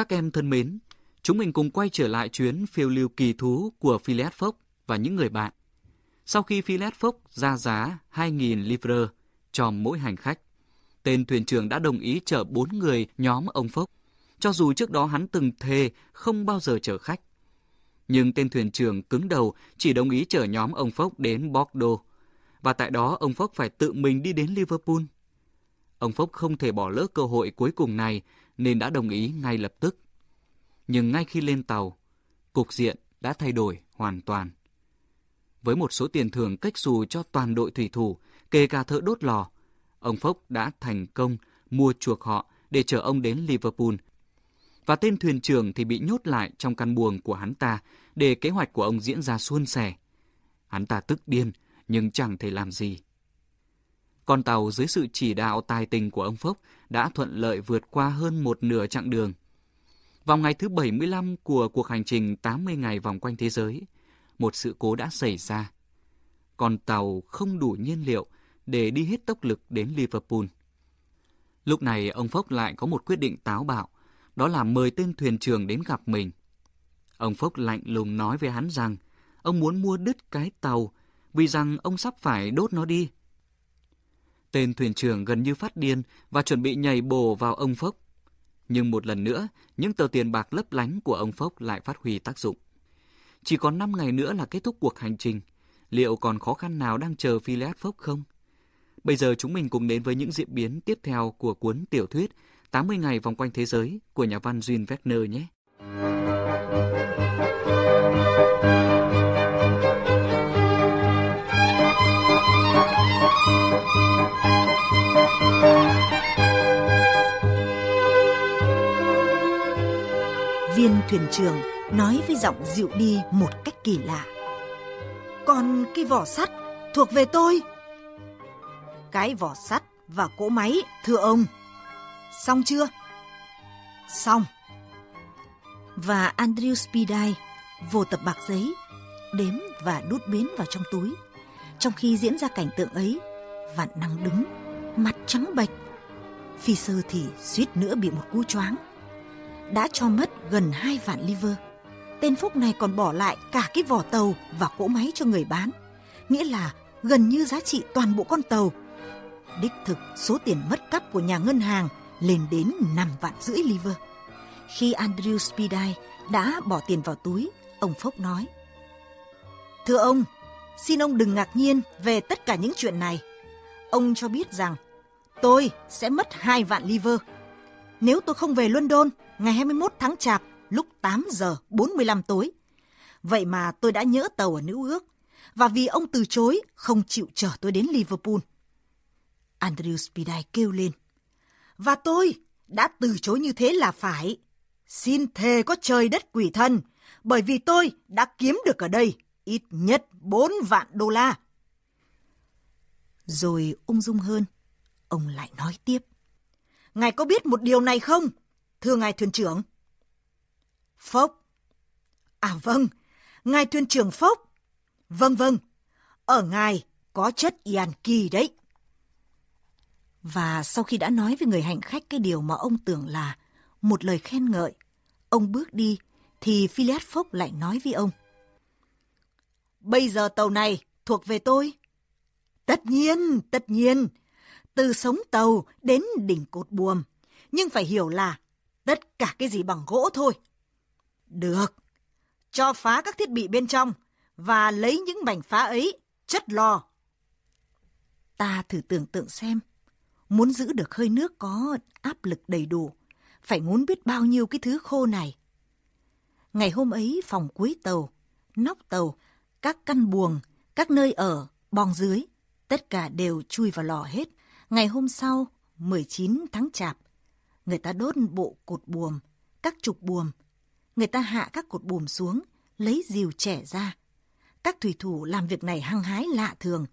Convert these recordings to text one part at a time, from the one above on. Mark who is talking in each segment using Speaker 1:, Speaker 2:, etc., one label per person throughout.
Speaker 1: Các em thân mến, chúng mình cùng quay trở lại chuyến phiêu lưu kỳ thú của Phileas Fogg và những người bạn. Sau khi Phileas Fogg ra giá 2.000 livre cho mỗi hành khách, tên thuyền trưởng đã đồng ý chở bốn người nhóm ông Fogg, cho dù trước đó hắn từng thề không bao giờ chở khách. Nhưng tên thuyền trưởng cứng đầu chỉ đồng ý chở nhóm ông Fogg đến Bordeaux, và tại đó ông Fogg phải tự mình đi đến Liverpool. Ông Fogg không thể bỏ lỡ cơ hội cuối cùng này nên đã đồng ý ngay lập tức. Nhưng ngay khi lên tàu, cục diện đã thay đổi hoàn toàn. Với một số tiền thưởng cách xù cho toàn đội thủy thủ, kể cả thợ đốt lò, ông Phúc đã thành công mua chuộc họ để chở ông đến Liverpool. Và tên thuyền trưởng thì bị nhốt lại trong căn buồng của hắn ta để kế hoạch của ông diễn ra suôn sẻ. Hắn ta tức điên nhưng chẳng thể làm gì. Con tàu dưới sự chỉ đạo tài tình của ông Phúc đã thuận lợi vượt qua hơn một nửa chặng đường. Vào ngày thứ 75 của cuộc hành trình 80 ngày vòng quanh thế giới, một sự cố đã xảy ra. Con tàu không đủ nhiên liệu để đi hết tốc lực đến Liverpool. Lúc này ông Phúc lại có một quyết định táo bạo, đó là mời tên thuyền trưởng đến gặp mình. Ông Phúc lạnh lùng nói với hắn rằng ông muốn mua đứt cái tàu vì rằng ông sắp phải đốt nó đi. Tên thuyền trưởng gần như phát điên và chuẩn bị nhảy bổ vào ông Phốc. Nhưng một lần nữa, những tờ tiền bạc lấp lánh của ông Phốc lại phát huy tác dụng. Chỉ còn 5 ngày nữa là kết thúc cuộc hành trình. Liệu còn khó khăn nào đang chờ Phileas Phốc không? Bây giờ chúng mình cùng đến với những diễn biến tiếp theo của cuốn tiểu thuyết 80 ngày vòng quanh thế giới của nhà văn Jean Wagner nhé.
Speaker 2: Thuyền trưởng nói với giọng dịu đi một cách kỳ lạ. Còn cái vỏ sắt thuộc về tôi. Cái vỏ sắt và cỗ máy, thưa ông. Xong chưa? Xong. Và Andrew Spidai vô tập bạc giấy, đếm và đút bến vào trong túi. Trong khi diễn ra cảnh tượng ấy, vạn năng đứng, mặt trắng bệch. Phi sơ thì suýt nữa bị một cú choáng. Đã cho mất gần hai vạn liver tên Phúc này còn bỏ lại cả cái vỏ tàu và cỗ máy cho người bán. Nghĩa là gần như giá trị toàn bộ con tàu. Đích thực số tiền mất cắp của nhà ngân hàng lên đến 5 vạn rưỡi liver. Khi Andrew Speedy đã bỏ tiền vào túi, ông Phúc nói. Thưa ông, xin ông đừng ngạc nhiên về tất cả những chuyện này. Ông cho biết rằng tôi sẽ mất 2 vạn liver. Nếu tôi không về London ngày 21 tháng Chạp lúc 8 giờ 45 tối. Vậy mà tôi đã nhớ tàu ở Nữ Ước, và vì ông từ chối không chịu chở tôi đến Liverpool. Andrew Spidai kêu lên. Và tôi đã từ chối như thế là phải. Xin thề có trời đất quỷ thần bởi vì tôi đã kiếm được ở đây ít nhất 4 vạn đô la. Rồi ung dung hơn, ông lại nói tiếp. Ngài có biết một điều này không, thưa ngài thuyền trưởng? Phốc. À vâng, ngài thuyền trưởng Phốc. Vâng vâng, ở ngài có chất yàn Kỳ đấy. Và sau khi đã nói với người hành khách cái điều mà ông tưởng là một lời khen ngợi, ông bước đi thì Phileas Fogg lại nói với ông. Bây giờ tàu này thuộc về tôi. Tất nhiên, tất nhiên, từ sống tàu đến đỉnh cột buồm, nhưng phải hiểu là tất cả cái gì bằng gỗ thôi. Được. Cho phá các thiết bị bên trong và lấy những mảnh phá ấy chất lò. Ta thử tưởng tượng xem, muốn giữ được hơi nước có áp lực đầy đủ, phải muốn biết bao nhiêu cái thứ khô này. Ngày hôm ấy phòng cuối tàu, nóc tàu, các căn buồng, các nơi ở, bong dưới, tất cả đều chui vào lò hết. Ngày hôm sau, 19 tháng chạp, người ta đốt bộ cột buồm, các trục buồm, người ta hạ các cột buồm xuống, lấy rìu trẻ ra. Các thủy thủ làm việc này hăng hái lạ thường.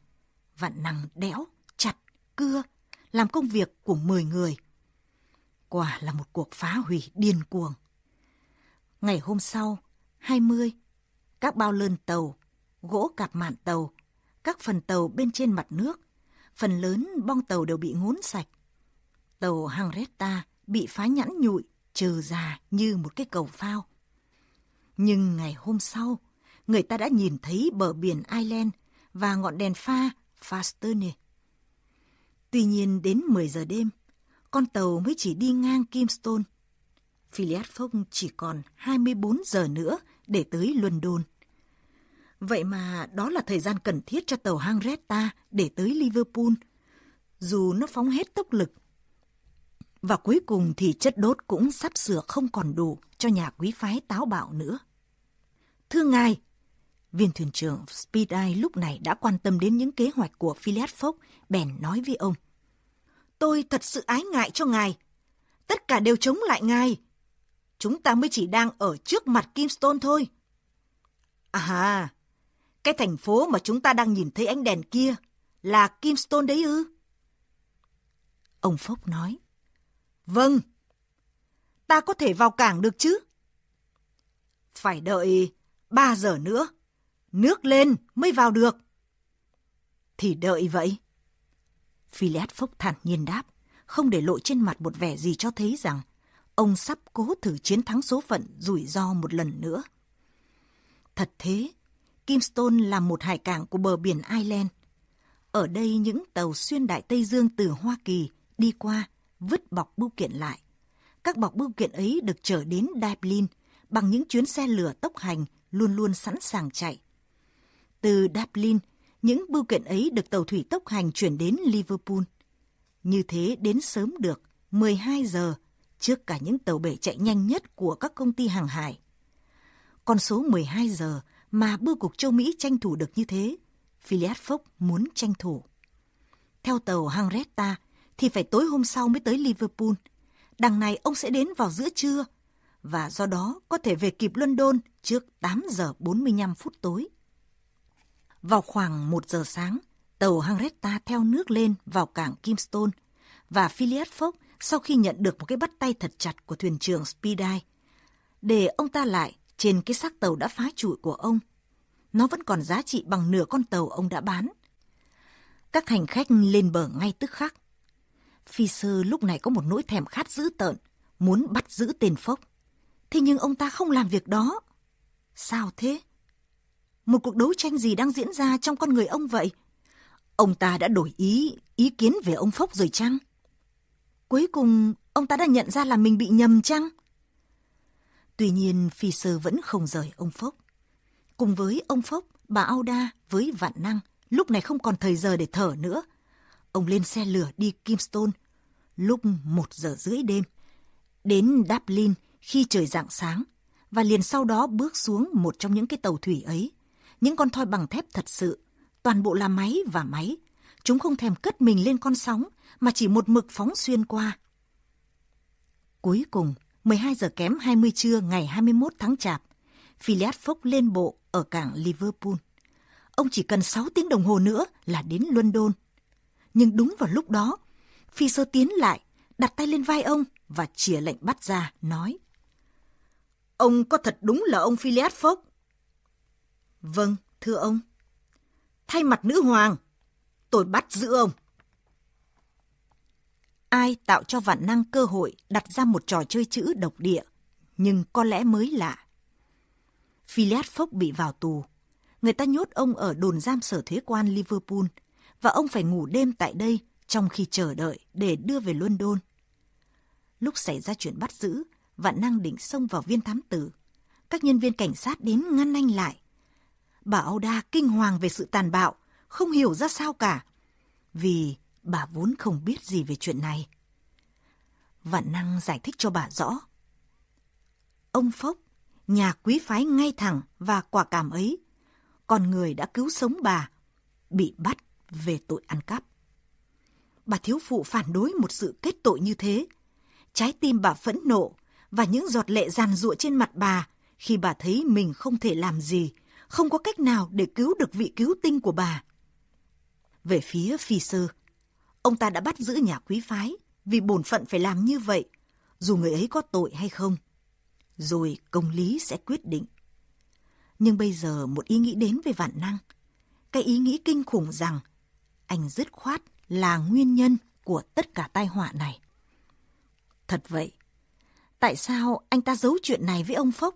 Speaker 2: vặn nằng đẽo, chặt, cưa, làm công việc của 10 người. Quả là một cuộc phá hủy điên cuồng. Ngày hôm sau, 20, các bao lơn tàu, gỗ cạp mạn tàu, các phần tàu bên trên mặt nước, phần lớn bong tàu đều bị ngốn sạch. Tàu Hangretta bị phá nhẵn nhụi, trơ già như một cái cầu phao. Nhưng ngày hôm sau, người ta đã nhìn thấy bờ biển Ireland và ngọn đèn pha Fasterne. Tuy nhiên đến 10 giờ đêm, con tàu mới chỉ đi ngang Kimstone. Phileas Fogg chỉ còn 24 giờ nữa để tới London. Vậy mà đó là thời gian cần thiết cho tàu Henrietta để tới Liverpool, dù nó phóng hết tốc lực. Và cuối cùng thì chất đốt cũng sắp sửa không còn đủ cho nhà quý phái táo bạo nữa. Thưa ngài, viên thuyền trưởng Speedy lúc này đã quan tâm đến những kế hoạch của Phileas Fogg, bèn nói với ông. Tôi thật sự ái ngại cho ngài. Tất cả đều chống lại ngài. Chúng ta mới chỉ đang ở trước mặt Kimstone thôi. À, cái thành phố mà chúng ta đang nhìn thấy ánh đèn kia là Kimstone đấy ư? Ông Phúc nói. Vâng. Ta có thể vào cảng được chứ? Phải đợi ba giờ nữa. Nước lên mới vào được. Thì đợi vậy. Phileas Phốc thản nhiên đáp, không để lộ trên mặt một vẻ gì cho thấy rằng ông sắp cố thử chiến thắng số phận rủi ro một lần nữa. Thật thế, Kimstone là một hải cảng của bờ biển Ireland. Ở đây những tàu xuyên đại Tây Dương từ Hoa Kỳ đi qua, vứt bọc bưu kiện lại. Các bọc bưu kiện ấy được chở đến Dublin bằng những chuyến xe lửa tốc hành luôn luôn sẵn sàng chạy. Từ Dublin, những bưu kiện ấy được tàu thủy tốc hành chuyển đến Liverpool. Như thế đến sớm được 12 giờ trước cả những tàu bể chạy nhanh nhất của các công ty hàng hải. Con số 12 giờ mà bưu cục châu Mỹ tranh thủ được như thế, Phileas Fogg muốn tranh thủ. Theo tàu Hangretta, thì phải tối hôm sau mới tới Liverpool. Đằng này ông sẽ đến vào giữa trưa và do đó có thể về kịp London trước 8 giờ 45 phút tối. Vào khoảng 1 giờ sáng, tàu Hangretta theo nước lên vào cảng Kimstone và Phileas Fogg sau khi nhận được một cái bắt tay thật chặt của thuyền trưởng Speedy, để ông ta lại trên cái xác tàu đã phá trụi của ông. Nó vẫn còn giá trị bằng nửa con tàu ông đã bán. Các hành khách lên bờ ngay tức khắc. Phi sơ lúc này có một nỗi thèm khát dữ tợn, muốn bắt giữ tên Phốc. Thế nhưng ông ta không làm việc đó. Sao thế? Một cuộc đấu tranh gì đang diễn ra trong con người ông vậy? Ông ta đã đổi ý, ý kiến về ông Phốc rồi chăng? Cuối cùng, ông ta đã nhận ra là mình bị nhầm chăng? Tuy nhiên, phi sơ vẫn không rời ông Phốc. Cùng với ông Phốc, bà Auda với vạn năng, lúc này không còn thời giờ để thở nữa. Ông lên xe lửa đi Kimstone, lúc một giờ rưỡi đêm. Đến Dublin khi trời rạng sáng, và liền sau đó bước xuống một trong những cái tàu thủy ấy. Những con thoi bằng thép thật sự, toàn bộ là máy và máy. Chúng không thèm cất mình lên con sóng, mà chỉ một mực phóng xuyên qua. Cuối cùng, 12 giờ kém 20 trưa ngày 21 tháng Chạp, Phileas phúc lên bộ ở cảng Liverpool. Ông chỉ cần 6 tiếng đồng hồ nữa là đến London. Nhưng đúng vào lúc đó, Phi sơ tiến lại, đặt tay lên vai ông và chìa lệnh bắt ra, nói. Ông có thật đúng là ông Phileas Fogg? Vâng, thưa ông. Thay mặt nữ hoàng, tôi bắt giữ ông ai tạo cho vạn năng cơ hội đặt ra một trò chơi chữ độc địa, nhưng có lẽ mới lạ. Phileas Fogg bị vào tù. Người ta nhốt ông ở đồn giam sở thuế quan Liverpool và ông phải ngủ đêm tại đây trong khi chờ đợi để đưa về London. Lúc xảy ra chuyện bắt giữ, vạn năng định xông vào viên thám tử. Các nhân viên cảnh sát đến ngăn anh lại. Bà Auda kinh hoàng về sự tàn bạo, không hiểu ra sao cả. Vì bà vốn không biết gì về chuyện này. Vạn năng giải thích cho bà rõ. Ông Phốc, nhà quý phái ngay thẳng và quả cảm ấy, con người đã cứu sống bà, bị bắt về tội ăn cắp. Bà thiếu phụ phản đối một sự kết tội như thế. Trái tim bà phẫn nộ và những giọt lệ giàn giụa trên mặt bà khi bà thấy mình không thể làm gì, không có cách nào để cứu được vị cứu tinh của bà. Về phía phi sơ, Ông ta đã bắt giữ nhà quý phái vì bổn phận phải làm như vậy, dù người ấy có tội hay không. Rồi công lý sẽ quyết định. Nhưng bây giờ một ý nghĩ đến về vạn năng. Cái ý nghĩ kinh khủng rằng anh dứt khoát là nguyên nhân của tất cả tai họa này. Thật vậy, Tại sao anh ta giấu chuyện này với ông Phốc?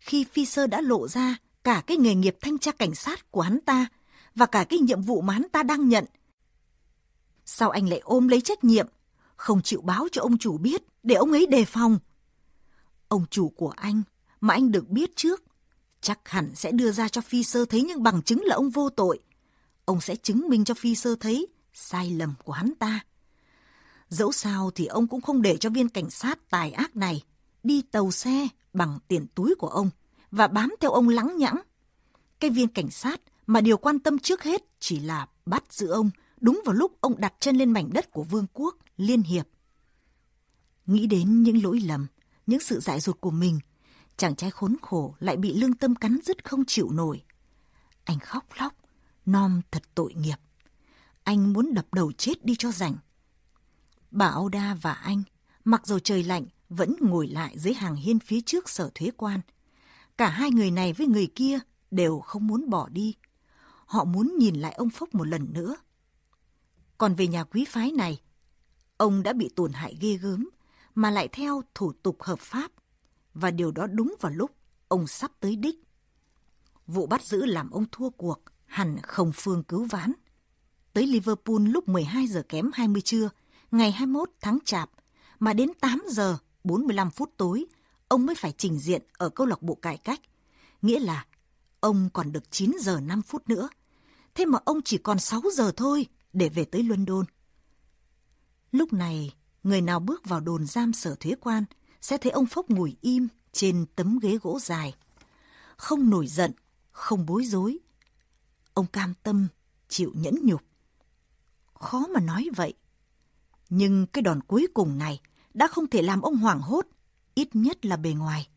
Speaker 2: Khi Phi Sơ đã lộ ra cả cái nghề nghiệp thanh tra cảnh sát của hắn ta và cả cái nhiệm vụ mà hắn ta đang nhận. Sao anh lại ôm lấy trách nhiệm, không chịu báo cho ông chủ biết để ông ấy đề phòng? Ông chủ của anh mà anh được biết trước, chắc hẳn sẽ đưa ra cho Phi Sơ thấy những bằng chứng là ông vô tội. Ông sẽ chứng minh cho Phi Sơ thấy sai lầm của hắn ta. Dẫu sao thì ông cũng không để cho viên cảnh sát tài ác này đi tàu xe bằng tiền túi của ông và bám theo ông lắng nhãng. Cái viên cảnh sát mà điều quan tâm trước hết chỉ là bắt giữ ông đúng vào lúc ông đặt chân lên mảnh đất của vương quốc Liên Hiệp. Nghĩ đến những lỗi lầm, những sự dại dột của mình, chàng trai khốn khổ lại bị lương tâm cắn rứt không chịu nổi. Anh khóc lóc, nom thật tội nghiệp. Anh muốn đập đầu chết đi cho rảnh. Bà Âu Đa và anh, mặc dù trời lạnh, vẫn ngồi lại dưới hàng hiên phía trước sở thuế quan. Cả hai người này với người kia đều không muốn bỏ đi. Họ muốn nhìn lại ông Phúc một lần nữa. Còn về nhà quý phái này, ông đã bị tổn hại ghê gớm, mà lại theo thủ tục hợp pháp. Và điều đó đúng vào lúc ông sắp tới đích. Vụ bắt giữ làm ông thua cuộc, hẳn không phương cứu vãn. Tới Liverpool lúc 12 giờ kém 20 trưa, ngày 21 tháng Chạp, mà đến 8 giờ 45 phút tối, ông mới phải trình diện ở câu lạc bộ cải cách. Nghĩa là ông còn được 9 giờ 5 phút nữa. Thế mà ông chỉ còn 6 giờ thôi để về tới London. Lúc này, người nào bước vào đồn giam sở thuế quan sẽ thấy ông Phốc ngồi im trên tấm ghế gỗ dài. Không nổi giận, không bối rối. Ông cam tâm, chịu nhẫn nhục. Khó mà nói vậy. Nhưng cái đòn cuối cùng này đã không thể làm ông hoảng hốt, ít nhất là bề ngoài.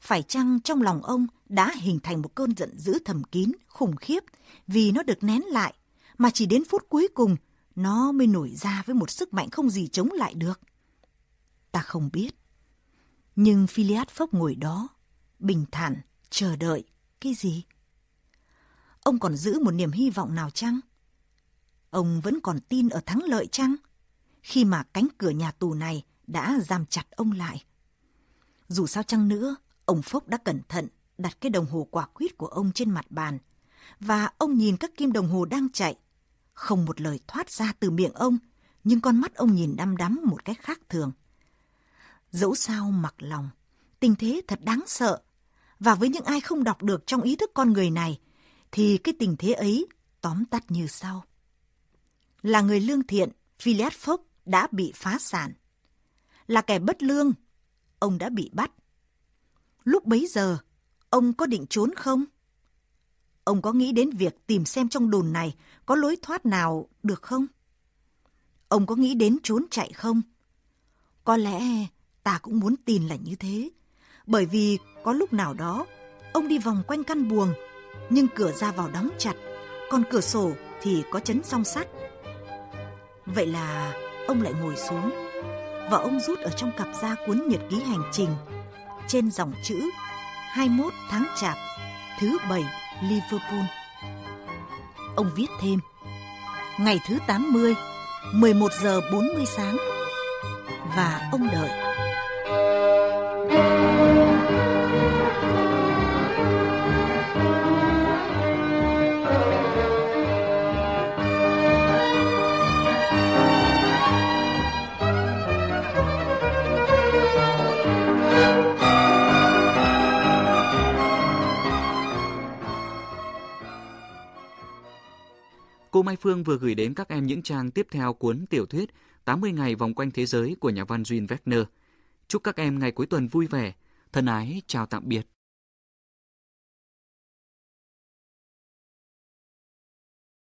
Speaker 2: Phải chăng trong lòng ông đã hình thành một cơn giận dữ thầm kín, khủng khiếp vì nó được nén lại, mà chỉ đến phút cuối cùng nó mới nổi ra với một sức mạnh không gì chống lại được. Ta không biết. Nhưng Philiad Phốc ngồi đó, bình thản, chờ đợi, cái gì? Ông còn giữ một niềm hy vọng nào chăng? Ông vẫn còn tin ở thắng lợi chăng? Khi mà cánh cửa nhà tù này đã giam chặt ông lại. Dù sao chăng nữa, ông phúc đã cẩn thận đặt cái đồng hồ quả quyết của ông trên mặt bàn. Và ông nhìn các kim đồng hồ đang chạy. Không một lời thoát ra từ miệng ông, nhưng con mắt ông nhìn đăm đắm một cách khác thường. Dẫu sao mặc lòng, tình thế thật đáng sợ. Và với những ai không đọc được trong ý thức con người này, thì cái tình thế ấy tóm tắt như sau. Là người lương thiện, Philiad Phốc đã bị phá sản. Là kẻ bất lương, ông đã bị bắt. Lúc bấy giờ, ông có định trốn không? Ông có nghĩ đến việc tìm xem trong đồn này có lối thoát nào được không? Ông có nghĩ đến trốn chạy không? Có lẽ ta cũng muốn tin là như thế. Bởi vì có lúc nào đó, ông đi vòng quanh căn buồng, nhưng cửa ra vào đóng chặt, còn cửa sổ thì có chấn song sắt. Vậy là ông lại ngồi xuống và ông rút ở trong cặp da cuốn nhật ký hành trình trên dòng chữ 21 tháng Chạp, thứ bảy Liverpool. Ông viết thêm Ngày thứ 80, 11 giờ 40 sáng và ông đợi.
Speaker 1: Cô Mai Phương vừa gửi đến các em những trang tiếp theo cuốn tiểu thuyết 80 ngày vòng quanh thế giới của nhà văn Jean Wagner. Chúc các em ngày cuối tuần vui vẻ. Thân ái, chào tạm biệt.